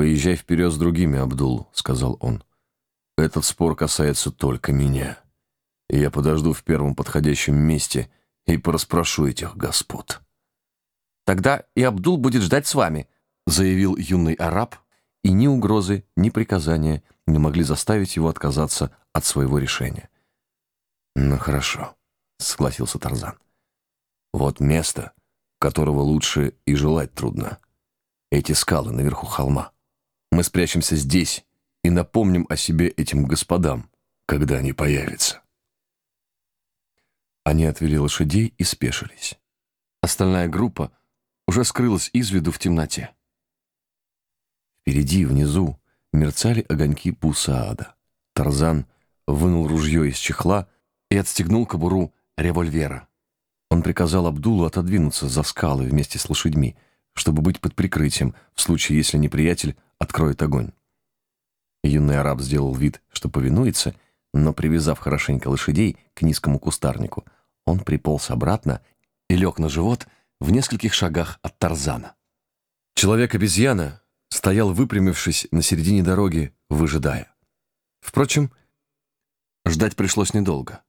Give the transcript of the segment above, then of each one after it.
«Поезжай вперед с другими, Абдул», — сказал он. «Этот спор касается только меня. И я подожду в первом подходящем месте и порасспрошу этих господ». «Тогда и Абдул будет ждать с вами», — заявил юный араб, и ни угрозы, ни приказания не могли заставить его отказаться от своего решения. «Ну хорошо», — согласился Тарзан. «Вот место, которого лучше и желать трудно. Эти скалы наверху холма. Мы спрячемся здесь и напомним о себе этим господам, когда они появятся». Они отвели лошадей и спешились. Остальная группа уже скрылась из виду в темноте. Впереди, внизу, мерцали огоньки Пусаада. Тарзан вынул ружье из чехла и отстегнул кобуру револьвера. Он приказал Абдулу отодвинуться за скалы вместе с лошадьми, чтобы быть под прикрытием в случае, если неприятель откроет огонь. Юный араб сделал вид, что повинуется, но, привязав хорошенько лошадей к низкому кустарнику, он приполз обратно и лег на живот в нескольких шагах от Тарзана. Человек-обезьяна стоял, выпрямившись на середине дороги, выжидая. Впрочем, ждать пришлось недолго.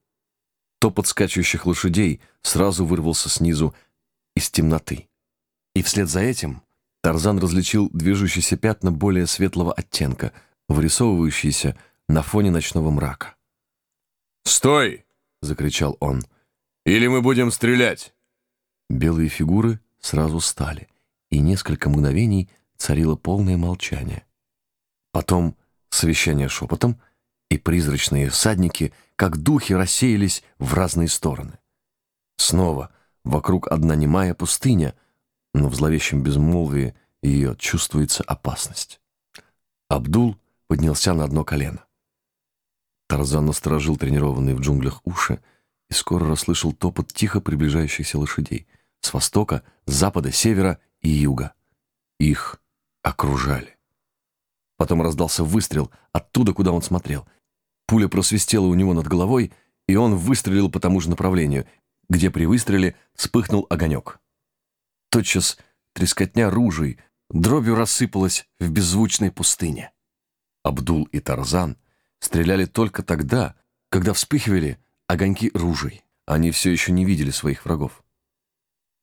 Топот скачущих лошадей сразу вырвался снизу из темноты. И вслед за этим Тарзан различил движущиеся пятна более светлого оттенка, вырисовывающиеся на фоне ночного мрака. «Стой!» — закричал он. «Или мы будем стрелять!» Белые фигуры сразу стали, и несколько мгновений царило полное молчание. Потом совещание шепотом — и призрачные всадники, как духи, рассеялись в разные стороны. Снова вокруг одна немая пустыня, но в зловещем безмолвии ее чувствуется опасность. Абдул поднялся на одно колено. Тарзан насторожил тренированные в джунглях уши и скоро расслышал топот тихо приближающихся лошадей с востока, запада, севера и юга. Их окружали. Потом раздался выстрел оттуда, куда он смотрел, Пуля просвистела у него над головой, и он выстрелил по тому же направлению, где при выстреле вспыхнул огонек. Тотчас трескотня ружей дробью рассыпалась в беззвучной пустыне. Абдул и Тарзан стреляли только тогда, когда вспыхивали огоньки ружей. Они все еще не видели своих врагов.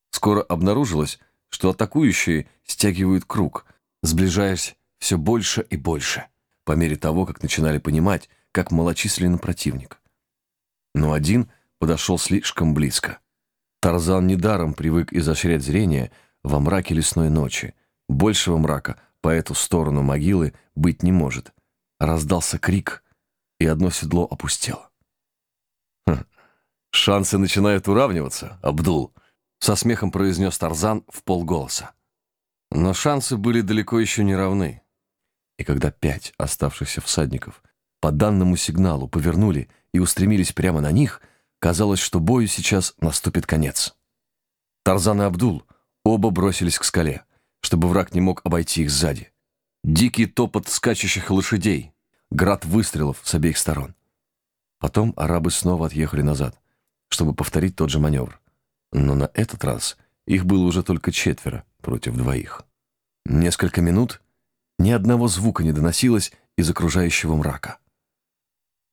Скоро обнаружилось, что атакующие стягивают круг, сближаясь все больше и больше, по мере того, как начинали понимать, как малочисленный противник. Но один подошел слишком близко. Тарзан недаром привык изощрять зрение во мраке лесной ночи. Большего мрака по эту сторону могилы быть не может. Раздался крик, и одно седло опустело. «Хм, «Шансы начинают уравниваться, Абдул», — со смехом произнес Тарзан в полголоса. Но шансы были далеко еще не равны. И когда пять оставшихся всадников по данному сигналу повернули и устремились прямо на них, казалось, что бою сейчас наступит конец. Тарзан и Абдул оба бросились к скале, чтобы враг не мог обойти их сзади. Дикий топот скачущих лошадей, град выстрелов с обеих сторон. Потом арабы снова отъехали назад, чтобы повторить тот же маневр. Но на этот раз их было уже только четверо против двоих. Несколько минут ни одного звука не доносилось из окружающего мрака.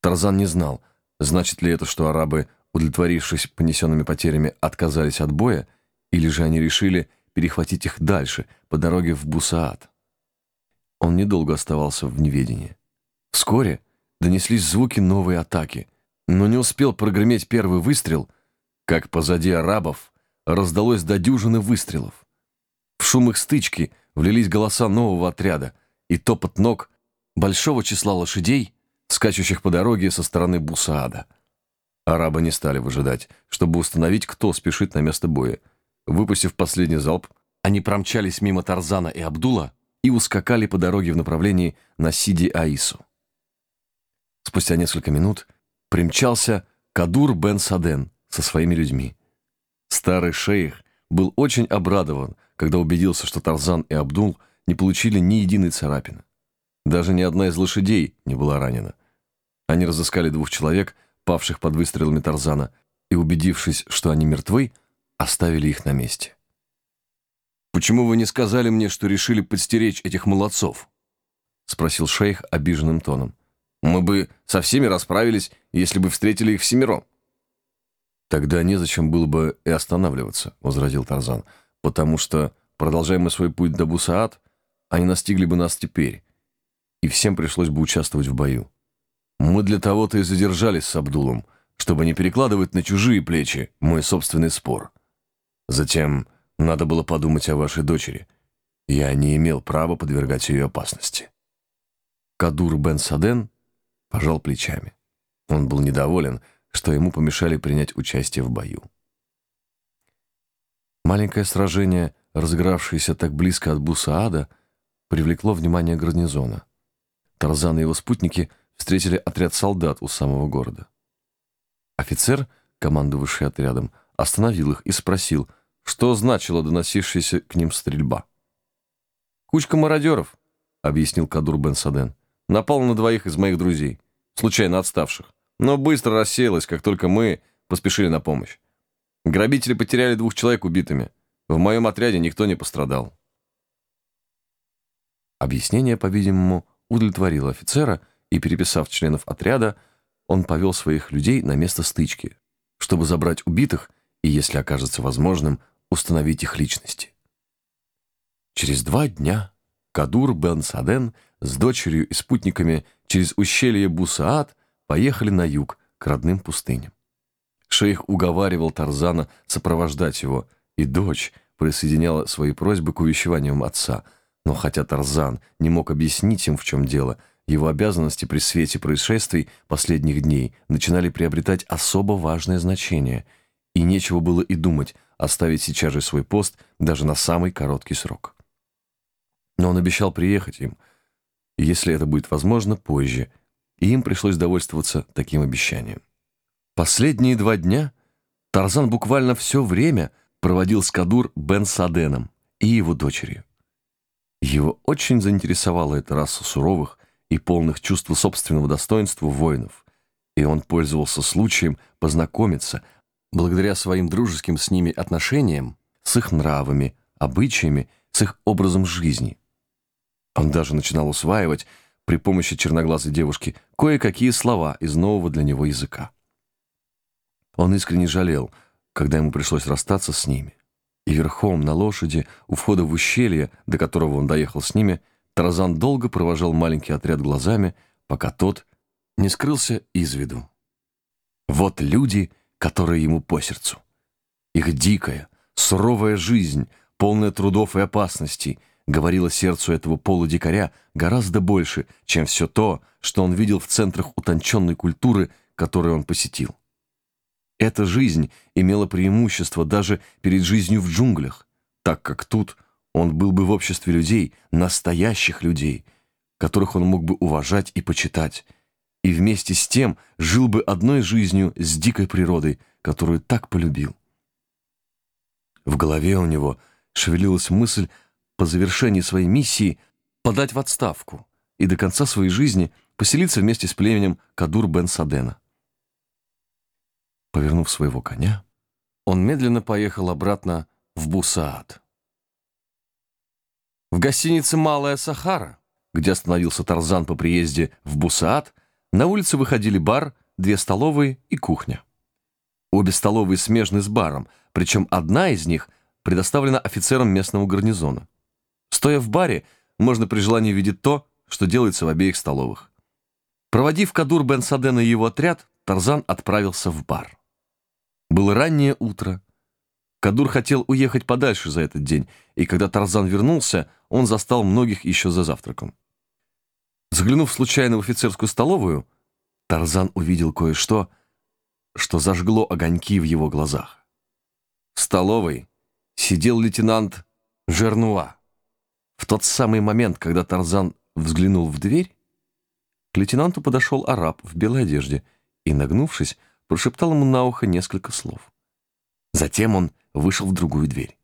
Тарзан не знал, значит ли это, что арабы, удовлетворившись понесенными потерями, отказались от боя, или же они решили перехватить их дальше, по дороге в Бусаат. Он недолго оставался в неведении. Вскоре донеслись звуки новой атаки, но не успел прогреметь первый выстрел, как позади арабов раздалось до дюжины выстрелов. В шум их стычки влились голоса нового отряда и топот ног большого числа лошадей — скачущих по дороге со стороны Бусаада. Арабы не стали выжидать, чтобы установить, кто спешит на место боя. Выпустив последний залп, они промчались мимо Тарзана и Абдула и ускакали по дороге в направлении на Сиди-Аису. Спустя несколько минут примчался Кадур бен Саден со своими людьми. Старый шейх был очень обрадован, когда убедился, что Тарзан и Абдул не получили ни единой царапины. Даже ни одна из лошадей не была ранена. Они разыскали двух человек, павших под выстрелами Тарзана, и, убедившись, что они мертвы, оставили их на месте. «Почему вы не сказали мне, что решили подстеречь этих молодцов?» — спросил шейх обиженным тоном. «Мы бы со всеми расправились, если бы встретили их всемиром». «Тогда незачем было бы и останавливаться», — возразил Тарзан, «потому что, продолжая мы свой путь до Бусаат, они настигли бы нас теперь, и всем пришлось бы участвовать в бою. Мы для того-то и задержались с Абдулом, чтобы не перекладывать на чужие плечи мой собственный спор. Затем надо было подумать о вашей дочери. Я не имел права подвергать ее опасности». Кадур бен Саден пожал плечами. Он был недоволен, что ему помешали принять участие в бою. Маленькое сражение, разыгравшееся так близко от Бусаада, привлекло внимание гарнизона. Тарзан и его спутники встретили отряд солдат у самого города. Офицер, командовавший отрядом, остановил их и спросил, что значила доносившаяся к ним стрельба. «Кучка мародеров», — объяснил Кадур бен Саден, — «напал на двоих из моих друзей, случайно отставших но быстро рассеялась, как только мы поспешили на помощь. Грабители потеряли двух человек убитыми. В моем отряде никто не пострадал. Объяснение, по-видимому, удовлетворило офицера, и, переписав членов отряда, он повел своих людей на место стычки, чтобы забрать убитых и, если окажется возможным, установить их личности. Через два дня Кадур бен Саден с дочерью и спутниками через ущелье Бусаат поехали на юг, к родным пустыням. Шейх уговаривал Тарзана сопровождать его, и дочь присоединяла свои просьбы к увещеваниям отца. Но хотя Тарзан не мог объяснить им, в чем дело, его обязанности при свете происшествий последних дней начинали приобретать особо важное значение, и нечего было и думать оставить сейчас же свой пост даже на самый короткий срок. Но он обещал приехать им, если это будет возможно, позже – и им пришлось довольствоваться таким обещанием. Последние два дня Тарзан буквально все время проводил с Кадур Бен Саденом и его дочерью. Его очень заинтересовала эта раса суровых и полных чувства собственного достоинства воинов, и он пользовался случаем познакомиться, благодаря своим дружеским с ними отношениям, с их нравами, обычаями, с их образом жизни. Он даже начинал усваивать при помощи черноглазой девушки кое-какие слова из нового для него языка. Он искренне жалел, когда ему пришлось расстаться с ними. И верхом на лошади у входа в ущелье, до которого он доехал с ними, Таразан долго провожал маленький отряд глазами, пока тот не скрылся из виду. Вот люди, которые ему по сердцу. Их дикая, суровая жизнь, полная трудов и опасностей — говорило сердцу этого полудикаря гораздо больше, чем все то, что он видел в центрах утонченной культуры, которые он посетил. Эта жизнь имела преимущество даже перед жизнью в джунглях, так как тут он был бы в обществе людей, настоящих людей, которых он мог бы уважать и почитать, и вместе с тем жил бы одной жизнью с дикой природой, которую так полюбил. В голове у него шевелилась мысль по завершении своей миссии подать в отставку и до конца своей жизни поселиться вместе с племенем Кадур бен Садена. Повернув своего коня, он медленно поехал обратно в Бусаат. В гостинице «Малая Сахара», где остановился Тарзан по приезде в Бусаат, на улице выходили бар, две столовые и кухня. Обе столовые смежны с баром, причем одна из них предоставлена офицерам местного гарнизона. Стоя в баре, можно при желании видеть то, что делается в обеих столовых. Проводив Кадур бен Садена и его отряд, Тарзан отправился в бар. Было раннее утро. Кадур хотел уехать подальше за этот день, и когда Тарзан вернулся, он застал многих еще за завтраком. Заглянув случайно в офицерскую столовую, Тарзан увидел кое-что, что зажгло огоньки в его глазах. В столовой сидел лейтенант Жернуа. В тот самый момент, когда Тарзан взглянул в дверь, к лейтенанту подошел араб в белой одежде и, нагнувшись, прошептал ему на ухо несколько слов. Затем он вышел в другую дверь.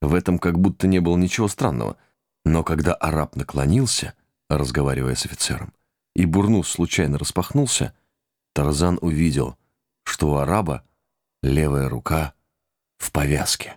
В этом как будто не было ничего странного, но когда араб наклонился, разговаривая с офицером, и бурнус случайно распахнулся, Тарзан увидел, что у араба левая рука в повязке.